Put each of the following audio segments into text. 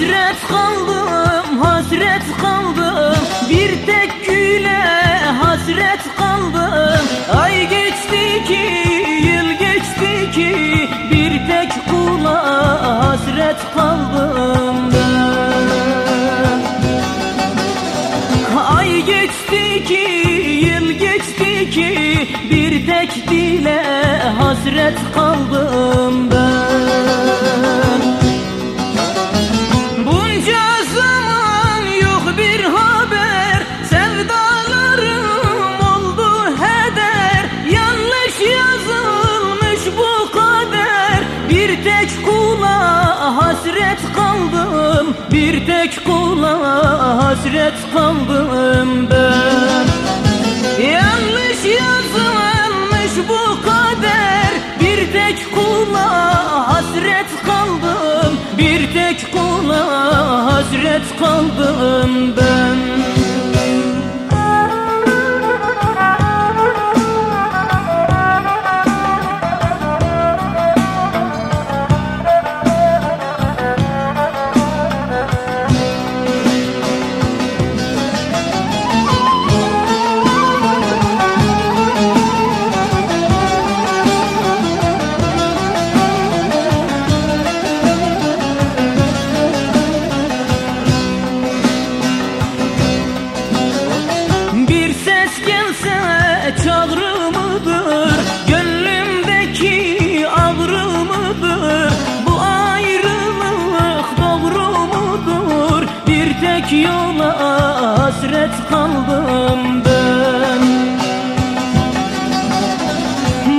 Hasret kaldım, hasret kaldım. Bir tek güle hasret kaldım. Ay geçti ki, yıl geçti ki. Bir tek kula hasret kaldım ben. Ay geçti ki, yıl geçti ki. Bir tek dile hasret kaldım ben kaldım Bir tek kula hasret kaldım ben. Yanlış yazılmış bu kader Bir tek kula hasret kaldım. Bir tek kula hasret kaldım ben yola hasret kaldım ben.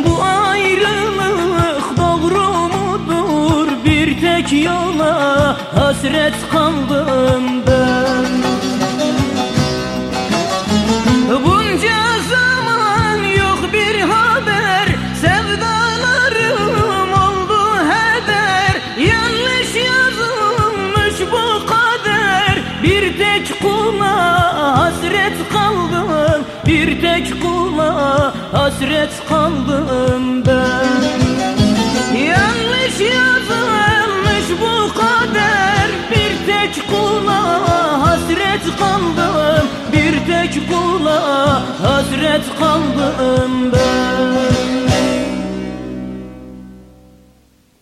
Bu ayrılık doğru mudur? Bir tek yola hasret kaldım ben kula hasret kaldım. Bir tek kula hasret kaldım ben. Yanlış yazılmış bu kader. Bir tek kula hasret kaldım. Bir tek kula hasret kaldım ben